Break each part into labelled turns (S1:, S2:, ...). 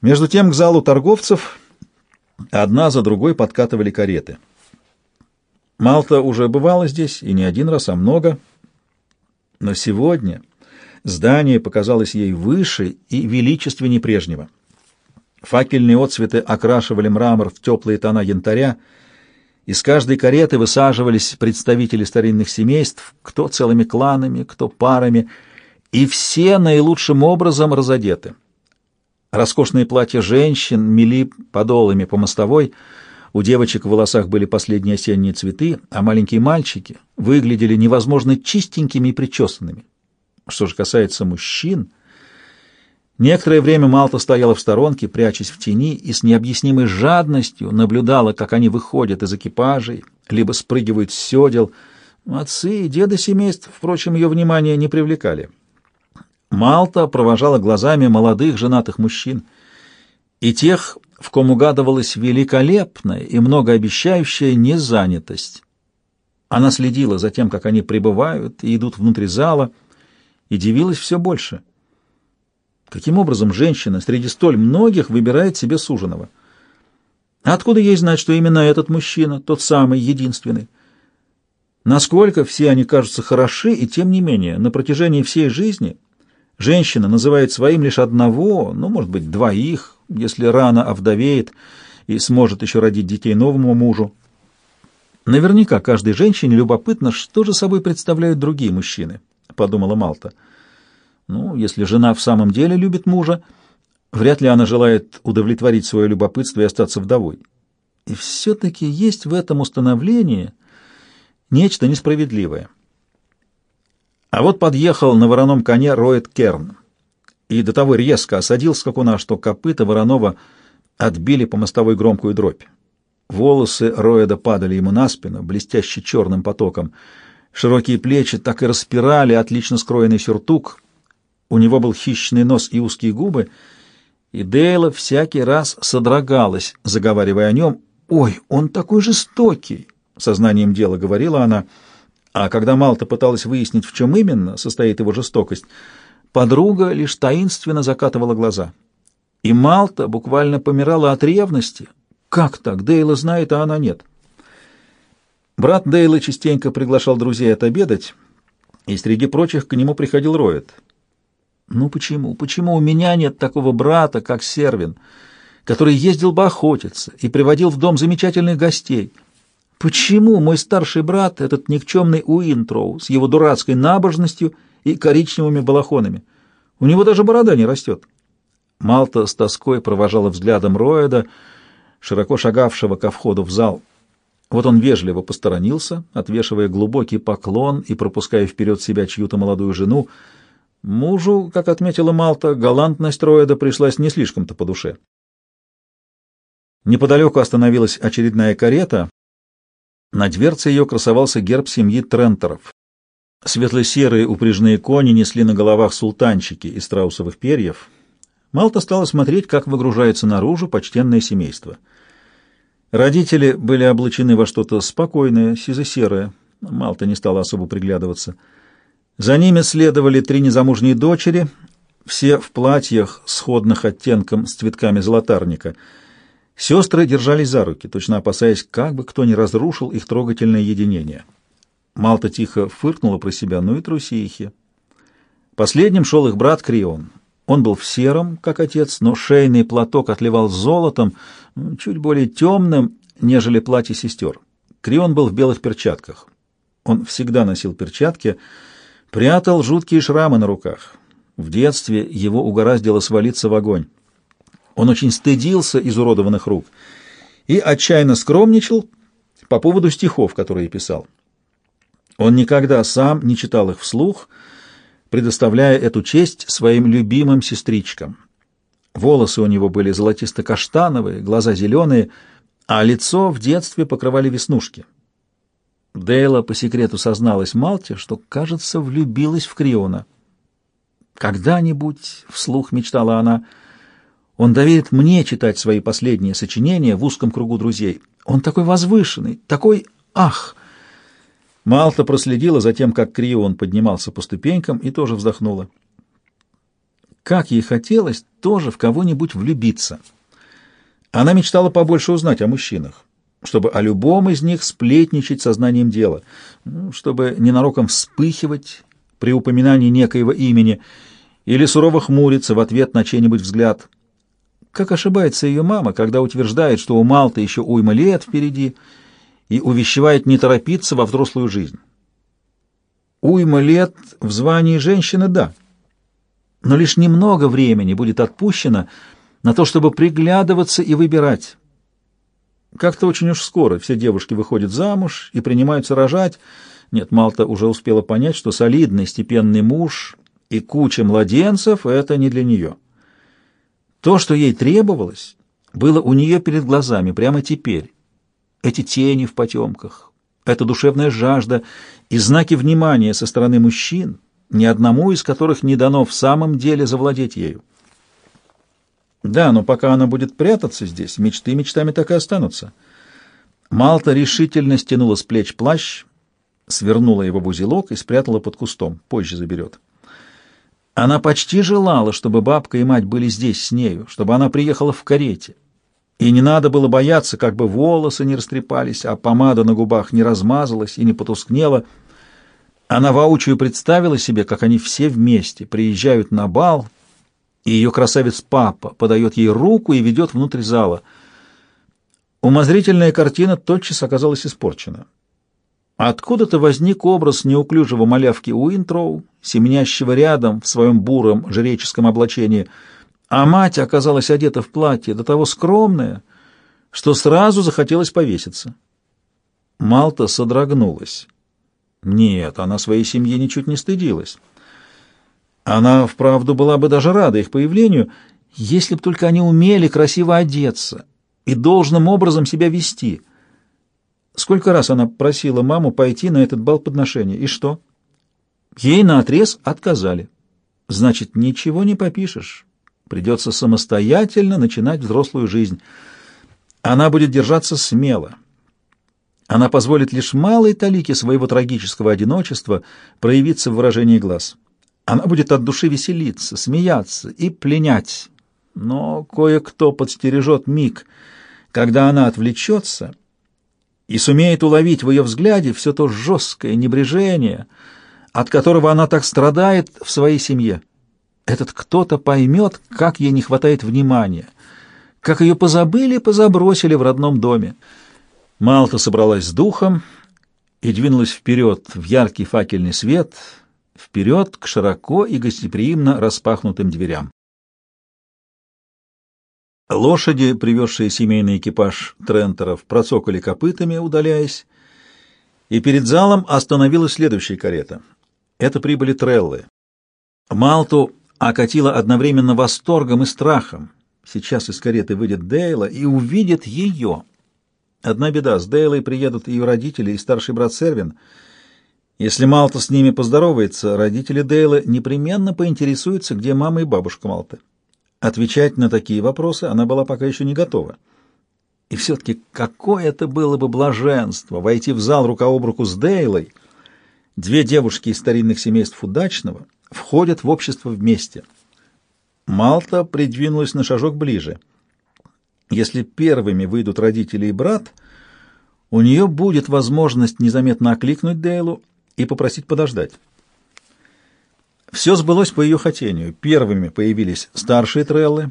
S1: Между тем к залу торговцев одна за другой подкатывали кареты. Малта уже бывала здесь, и не один раз, а много. Но сегодня здание показалось ей выше и величественнее прежнего. Факельные отцветы окрашивали мрамор в теплые тона янтаря, из каждой кареты высаживались представители старинных семейств, кто целыми кланами, кто парами, и все наилучшим образом разодеты. Роскошные платья женщин мели подолами по мостовой, у девочек в волосах были последние осенние цветы, а маленькие мальчики выглядели невозможно чистенькими и причесанными. Что же касается мужчин, некоторое время Малта стояла в сторонке, прячась в тени, и с необъяснимой жадностью наблюдала, как они выходят из экипажей, либо спрыгивают с седел. Отцы и деды семейств, впрочем, ее внимание не привлекали. Малта провожала глазами молодых женатых мужчин и тех, в ком угадывалась великолепная и многообещающая незанятость. Она следила за тем, как они прибывают и идут внутрь зала, и дивилась все больше. Каким образом женщина среди столь многих выбирает себе суженого? Откуда ей знать, что именно этот мужчина, тот самый, единственный? Насколько все они кажутся хороши, и тем не менее, на протяжении всей жизни женщина называет своим лишь одного, ну, может быть, двоих, если рано овдовеет и сможет еще родить детей новому мужу. Наверняка каждой женщине любопытно, что же собой представляют другие мужчины, подумала Малта. Ну, если жена в самом деле любит мужа, вряд ли она желает удовлетворить свое любопытство и остаться вдовой. И все-таки есть в этом установлении нечто несправедливое. А вот подъехал на вороном коне Роэт Керн и до того резко осадил скакуна, что копыта Воронова отбили по мостовой громкую дробь. Волосы Роэда падали ему на спину, блестяще черным потоком. Широкие плечи так и распирали отлично скроенный сюртук. У него был хищный нос и узкие губы, и Дейла всякий раз содрогалась, заговаривая о нем. «Ой, он такой жестокий!» — сознанием дела говорила она. А когда Малта пыталась выяснить, в чем именно состоит его жестокость, Подруга лишь таинственно закатывала глаза. И Малта буквально помирала от ревности. Как так? Дейла знает, а она нет. Брат Дейла частенько приглашал друзей отобедать, и среди прочих к нему приходил Роет. Ну почему? Почему у меня нет такого брата, как Сервин, который ездил бы охотиться и приводил в дом замечательных гостей? Почему мой старший брат, этот никчемный Уинтроу, с его дурацкой набожностью — и коричневыми балахонами. У него даже борода не растет. Малта с тоской провожала взглядом Роэда, широко шагавшего ко входу в зал. Вот он вежливо посторонился, отвешивая глубокий поклон и пропуская вперед себя чью-то молодую жену. Мужу, как отметила Малта, галантность Роэда пришлась не слишком-то по душе. Неподалеку остановилась очередная карета. На дверце ее красовался герб семьи Трентеров. Светло-серые упряжные кони несли на головах султанчики из страусовых перьев. Малта стала смотреть, как выгружается наружу почтенное семейство. Родители были облачены во что-то спокойное, сизо-серое. Малта не стала особо приглядываться. За ними следовали три незамужние дочери, все в платьях, сходных оттенком с цветками золотарника. Сестры держались за руки, точно опасаясь, как бы кто ни разрушил их трогательное единение. Малта тихо фыркнула про себя, ну и трусихи. Последним шел их брат Крион. Он был в сером, как отец, но шейный платок отливал золотом, чуть более темным, нежели платье сестер. Крион был в белых перчатках. Он всегда носил перчатки, прятал жуткие шрамы на руках. В детстве его угораздило свалиться в огонь. Он очень стыдился изуродованных рук и отчаянно скромничал по поводу стихов, которые писал. Он никогда сам не читал их вслух, предоставляя эту честь своим любимым сестричкам. Волосы у него были золотисто-каштановые, глаза зеленые, а лицо в детстве покрывали веснушки. Дейла по секрету созналась Малте, что, кажется, влюбилась в Криона. «Когда-нибудь», — вслух мечтала она, — «он доверит мне читать свои последние сочинения в узком кругу друзей. Он такой возвышенный, такой... Ах!» Малта проследила за тем, как Крион поднимался по ступенькам, и тоже вздохнула. Как ей хотелось тоже в кого-нибудь влюбиться. Она мечтала побольше узнать о мужчинах, чтобы о любом из них сплетничать сознанием дела, ну, чтобы ненароком вспыхивать при упоминании некоего имени или сурово хмуриться в ответ на чей-нибудь взгляд. Как ошибается ее мама, когда утверждает, что у Малты еще уйма лет впереди, и увещевает не торопиться во взрослую жизнь. Уйма лет в звании женщины — да, но лишь немного времени будет отпущено на то, чтобы приглядываться и выбирать. Как-то очень уж скоро все девушки выходят замуж и принимаются рожать. Нет, Малта уже успела понять, что солидный степенный муж и куча младенцев — это не для нее. То, что ей требовалось, было у нее перед глазами прямо теперь. Эти тени в потемках, эта душевная жажда и знаки внимания со стороны мужчин, ни одному из которых не дано в самом деле завладеть ею. Да, но пока она будет прятаться здесь, мечты мечтами так и останутся. Малта решительно стянула с плеч плащ, свернула его в узелок и спрятала под кустом. Позже заберет. Она почти желала, чтобы бабка и мать были здесь с нею, чтобы она приехала в карете. И не надо было бояться, как бы волосы не растрепались, а помада на губах не размазалась и не потускнела. Она воочию представила себе, как они все вместе приезжают на бал, и ее красавец-папа подает ей руку и ведет внутрь зала. Умозрительная картина тотчас оказалась испорчена. Откуда-то возник образ неуклюжего малявки Уинтроу, семенящего рядом в своем буром жреческом облачении, а мать оказалась одета в платье до того скромное, что сразу захотелось повеситься. Малта содрогнулась. Нет, она своей семьи ничуть не стыдилась. Она, вправду, была бы даже рада их появлению, если б только они умели красиво одеться и должным образом себя вести — Сколько раз она просила маму пойти на этот бал подношения, и что? Ей наотрез отказали. Значит, ничего не попишешь. Придется самостоятельно начинать взрослую жизнь. Она будет держаться смело. Она позволит лишь малой талике своего трагического одиночества проявиться в выражении глаз. Она будет от души веселиться, смеяться и пленять. Но кое-кто подстережет миг, когда она отвлечется — и сумеет уловить в ее взгляде все то жесткое небрежение, от которого она так страдает в своей семье. Этот кто-то поймет, как ей не хватает внимания, как ее позабыли и позабросили в родном доме. Малта собралась с духом и двинулась вперед в яркий факельный свет, вперед к широко и гостеприимно распахнутым дверям. Лошади, привезшие семейный экипаж Трентеров, процокали копытами, удаляясь, и перед залом остановилась следующая карета. Это прибыли треллы. Малту окатило одновременно восторгом и страхом. Сейчас из кареты выйдет Дейла и увидит ее. Одна беда, с Дейлой приедут ее родители и старший брат Сервин. Если Малта с ними поздоровается, родители Дейла непременно поинтересуются, где мама и бабушка Малты. Отвечать на такие вопросы она была пока еще не готова. И все-таки какое это было бы блаженство войти в зал рука об руку с Дейлой. Две девушки из старинных семейств удачного входят в общество вместе. Малта придвинулась на шажок ближе. Если первыми выйдут родители и брат, у нее будет возможность незаметно окликнуть Дейлу и попросить подождать. Все сбылось по ее хотению. Первыми появились старшие треллы.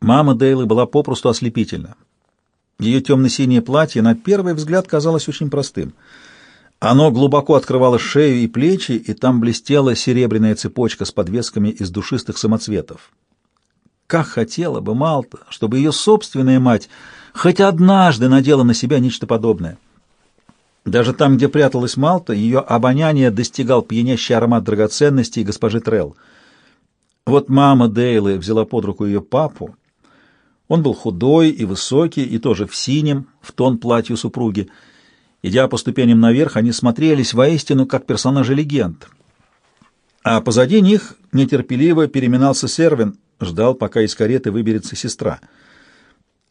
S1: Мама Дейлы была попросту ослепительна. Ее темно-синее платье на первый взгляд казалось очень простым. Оно глубоко открывало шею и плечи, и там блестела серебряная цепочка с подвесками из душистых самоцветов. Как хотела бы Малта, чтобы ее собственная мать хоть однажды надела на себя нечто подобное. Даже там, где пряталась Малта, ее обоняние достигал пьянящий аромат драгоценностей госпожи Трелл. Вот мама Дейлы взяла под руку ее папу. Он был худой и высокий, и тоже в синем, в тон платью супруги. Идя по ступеням наверх, они смотрелись воистину как персонажи легенд. А позади них нетерпеливо переминался Сервин, ждал, пока из кареты выберется сестра —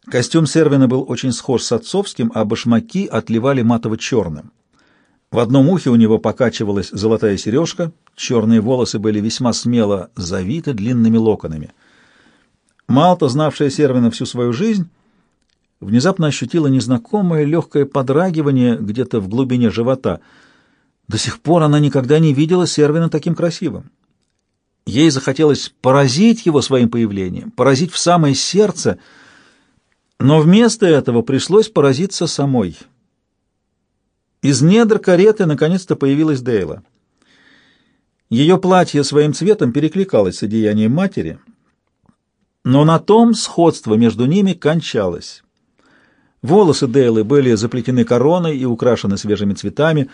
S1: Костюм Сервина был очень схож с отцовским, а башмаки отливали матово-черным. В одном ухе у него покачивалась золотая сережка, черные волосы были весьма смело завиты длинными локонами. Малта, знавшая Сервина всю свою жизнь, внезапно ощутила незнакомое легкое подрагивание где-то в глубине живота. До сих пор она никогда не видела Сервина таким красивым. Ей захотелось поразить его своим появлением, поразить в самое сердце, но вместо этого пришлось поразиться самой. Из недр кареты наконец-то появилась Дейла. Ее платье своим цветом перекликалось с одеянием матери, но на том сходство между ними кончалось. Волосы Дейлы были заплетены короной и украшены свежими цветами,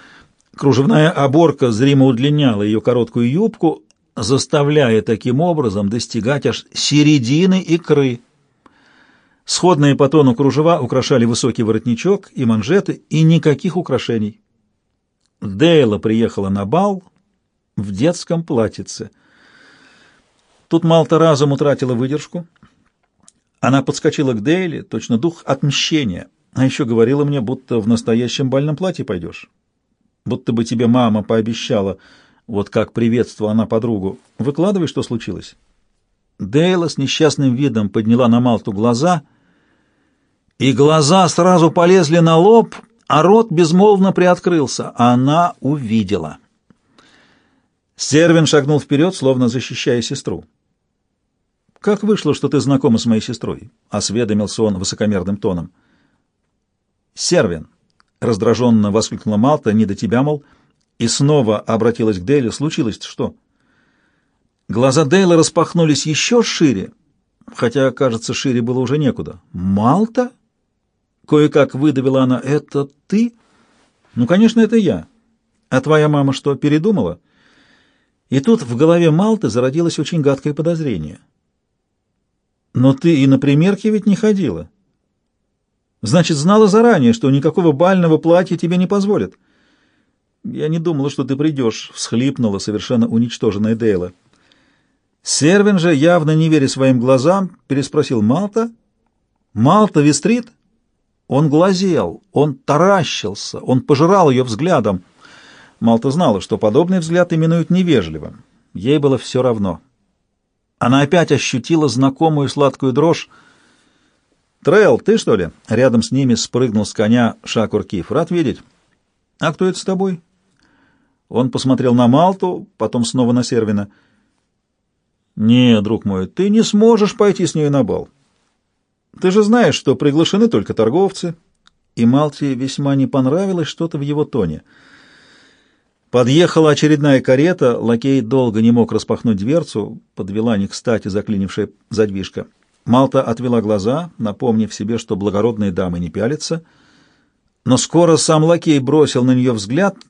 S1: кружевная оборка зримо удлиняла ее короткую юбку, заставляя таким образом достигать аж середины икры. Сходные по тону кружева украшали высокий воротничок и манжеты, и никаких украшений. Дейла приехала на бал в детском платьице. Тут Малта разом утратила выдержку. Она подскочила к Дейле, точно дух отмщения, а еще говорила мне, будто в настоящем бальном платье пойдешь. Будто бы тебе мама пообещала — вот как приветствовала она подругу. «Выкладывай, что случилось». Дейла с несчастным видом подняла на Малту глаза, и глаза сразу полезли на лоб, а рот безмолвно приоткрылся. Она увидела. Сервин шагнул вперед, словно защищая сестру. «Как вышло, что ты знакома с моей сестрой?» — осведомился он высокомерным тоном. «Сервин!» — раздраженно воскликнула Малта, не до тебя, мол, — и снова обратилась к Дейлю. Случилось что? Глаза Дейла распахнулись еще шире, хотя, кажется, шире было уже некуда. «Малта?» Кое-как выдавила она. «Это ты?» «Ну, конечно, это я. А твоя мама что, передумала?» И тут в голове Малты зародилось очень гадкое подозрение. «Но ты и на примерке ведь не ходила. Значит, знала заранее, что никакого бального платья тебе не позволят». «Я не думала, что ты придешь», — всхлипнула совершенно уничтоженная Дейла. Сервин же, явно не веря своим глазам, переспросил «Малта? Малта Вестрит?» Он глазел, он таращился, он пожирал ее взглядом. Малта знала, что подобный взгляд именуют невежливым. Ей было все равно. Она опять ощутила знакомую сладкую дрожь. «Трейл, ты что ли?» Рядом с ними спрыгнул с коня Шакур Киф. «Рад видеть». «А кто это с тобой?» Он посмотрел на Малту, потом снова на Сервина. «Не, друг мой, ты не сможешь пойти с ней на бал. Ты же знаешь, что приглашены только торговцы». И Малте весьма не понравилось что-то в его тоне. Подъехала очередная карета, лакей долго не мог распахнуть дверцу, подвела не кстати заклинившая задвижка. Малта отвела глаза, напомнив себе, что благородные дамы не пялятся, но скоро сам лакей бросил на нее взгляд —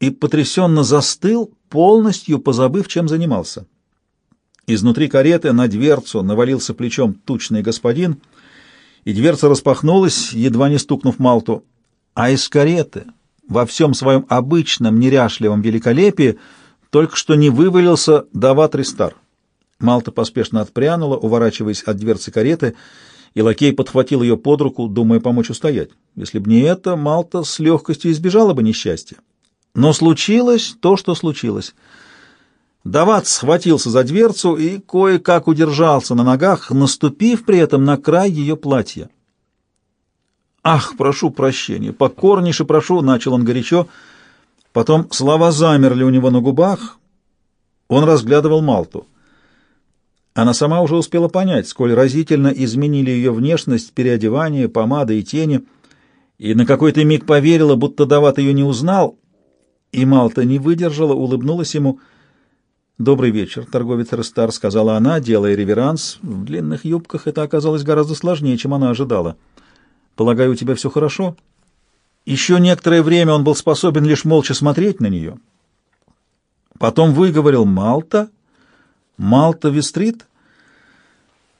S1: и потрясенно застыл, полностью позабыв, чем занимался. Изнутри кареты на дверцу навалился плечом тучный господин, и дверца распахнулась, едва не стукнув Малту. А из кареты, во всем своем обычном неряшливом великолепии, только что не вывалился Дават Ристар. Малта поспешно отпрянула, уворачиваясь от дверцы кареты, и лакей подхватил ее под руку, думая помочь устоять. Если бы не это, Малта с легкостью избежала бы несчастья. Но случилось то, что случилось. Дават схватился за дверцу и кое-как удержался на ногах, наступив при этом на край ее платья. «Ах, прошу прощения, покорнейше прошу», — начал он горячо. Потом слова замерли у него на губах. Он разглядывал Малту. Она сама уже успела понять, сколь разительно изменили ее внешность, переодевание, помада и тени, и на какой-то миг поверила, будто Дават ее не узнал, и Малта не выдержала, улыбнулась ему. «Добрый вечер, торговец Рестар», — сказала она, делая реверанс. В длинных юбках это оказалось гораздо сложнее, чем она ожидала. «Полагаю, у тебя все хорошо?» Еще некоторое время он был способен лишь молча смотреть на нее. Потом выговорил «Малта? Малта Вестрит?»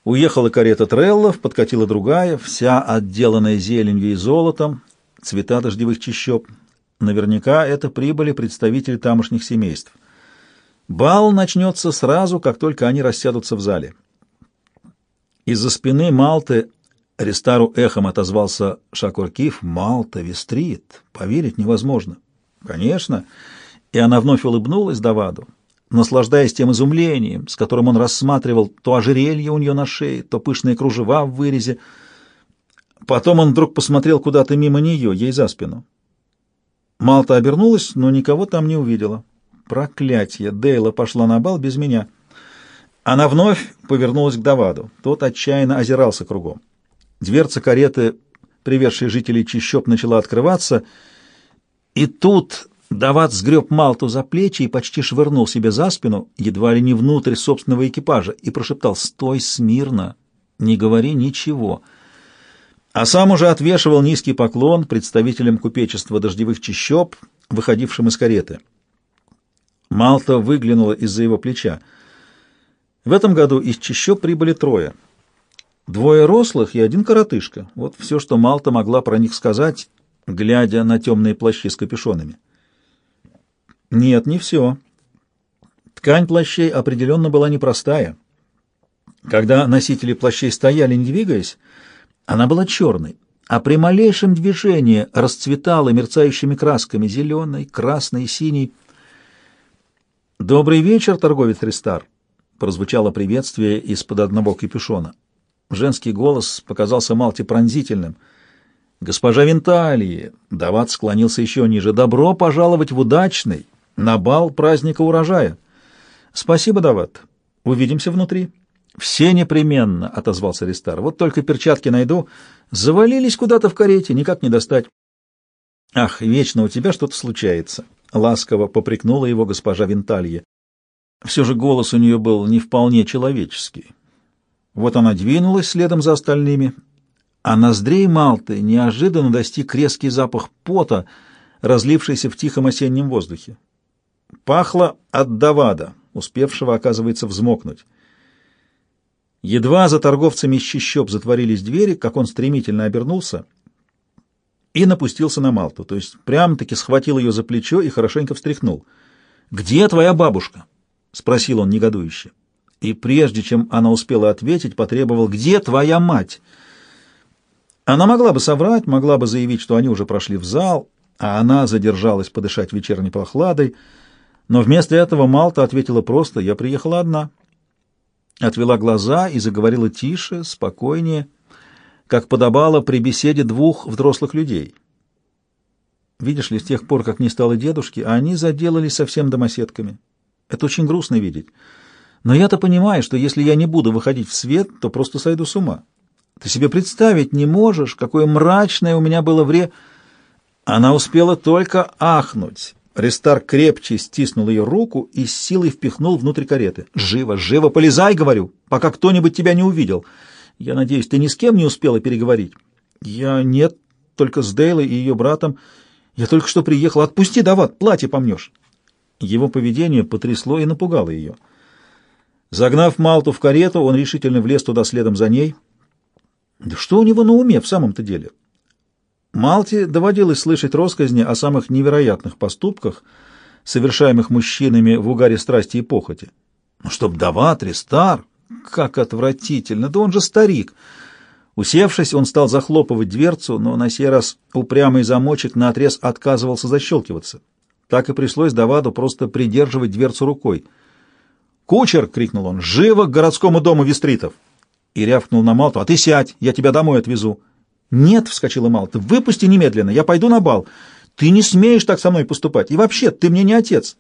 S1: Уехала карета Треллов, подкатила другая, вся отделанная зеленью и золотом, цвета дождевых чащоб. Наверняка это прибыли представители тамошних семейств. Бал начнется сразу, как только они рассядутся в зале. Из-за спины Малты Рестару эхом отозвался Шакуркив. «Малта, Вестрит! Поверить невозможно!» Конечно. И она вновь улыбнулась Даваду, наслаждаясь тем изумлением, с которым он рассматривал то ожерелье у нее на шее, то пышные кружева в вырезе. Потом он вдруг посмотрел куда-то мимо нее, ей за спину. Малта обернулась, но никого там не увидела. Проклятье! Дейла пошла на бал без меня. Она вновь повернулась к Даваду. Тот отчаянно озирался кругом. Дверца кареты, приведшей жителей Чищоп, начала открываться, и тут Дават сгреб Малту за плечи и почти швырнул себе за спину, едва ли не внутрь собственного экипажа, и прошептал «Стой смирно, не говори ничего». А сам уже отвешивал низкий поклон представителям купечества дождевых чащоб, выходившим из кареты. Малта выглянула из-за его плеча. В этом году из чащоб прибыли трое. Двое рослых и один коротышка. Вот все, что Малта могла про них сказать, глядя на темные плащи с капюшонами. Нет, не все. Ткань плащей определенно была непростая. Когда носители плащей стояли, не двигаясь, она была черной, а при малейшем движении расцветала мерцающими красками зеленой, красной, синей. «Добрый вечер, торговец Ристар!» — прозвучало приветствие из-под одного капюшона. Женский голос показался Малте пронзительным. «Госпожа Винталии!» — Дават склонился еще ниже. «Добро пожаловать в удачный, на бал праздника урожая!» «Спасибо, Дават. Увидимся внутри». «Все непременно», — отозвался Ристар. «Вот только перчатки найду. Завалились куда-то в карете, никак не достать». «Ах, вечно у тебя что-то случается», — ласково попрекнула его госпожа Винталье. Все же голос у нее был не вполне человеческий. Вот она двинулась следом за остальными, а ноздрей Малты неожиданно достиг резкий запах пота, разлившийся в тихом осеннем воздухе. Пахло от Давада, успевшего, оказывается, взмокнуть. Едва за торговцами щищоб затворились двери, как он стремительно обернулся и напустился на Малту, то есть прям-таки схватил ее за плечо и хорошенько встряхнул. «Где твоя бабушка?» — спросил он негодующе. И прежде чем она успела ответить, потребовал «Где твоя мать?» Она могла бы соврать, могла бы заявить, что они уже прошли в зал, а она задержалась подышать вечерней прохладой, но вместо этого Малта ответила просто «Я приехала одна» отвела глаза и заговорила тише, спокойнее, как подобало при беседе двух взрослых людей. Видишь ли, с тех пор, как не стало дедушки, они заделались совсем домоседками. Это очень грустно видеть. Но я-то понимаю, что если я не буду выходить в свет, то просто сойду с ума. Ты себе представить не можешь, какое мрачное у меня было время. Она успела только ахнуть Рестар крепче стиснул ее руку и с силой впихнул внутрь кареты. «Живо, живо, полезай!» — говорю, пока кто-нибудь тебя не увидел. Я надеюсь, ты ни с кем не успела переговорить? Я нет, только с Дейлой и ее братом. Я только что приехал. Отпусти, Дават, платье помнешь. Его поведение потрясло и напугало ее. Загнав Малту в карету, он решительно влез туда следом за ней. Да что у него на уме в самом-то деле? Малте доводилось слышать россказни о самых невероятных поступках, совершаемых мужчинами в угаре страсти и похоти. Ну, чтоб Даватри, стар, как отвратительно, да он же старик. Усевшись, он стал захлопывать дверцу, но на сей раз упрямый замочек наотрез отказывался защелкиваться. Так и пришлось Даваду просто придерживать дверцу рукой. «Кучер!» — крикнул он. «Живо к городскому дому Вестритов!» И рявкнул на Малту. «А ты сядь, я тебя домой отвезу!» «Нет», — вскочила Малта, — «выпусти немедленно, я пойду на бал. Ты не смеешь так со мной поступать. И вообще, ты мне не отец».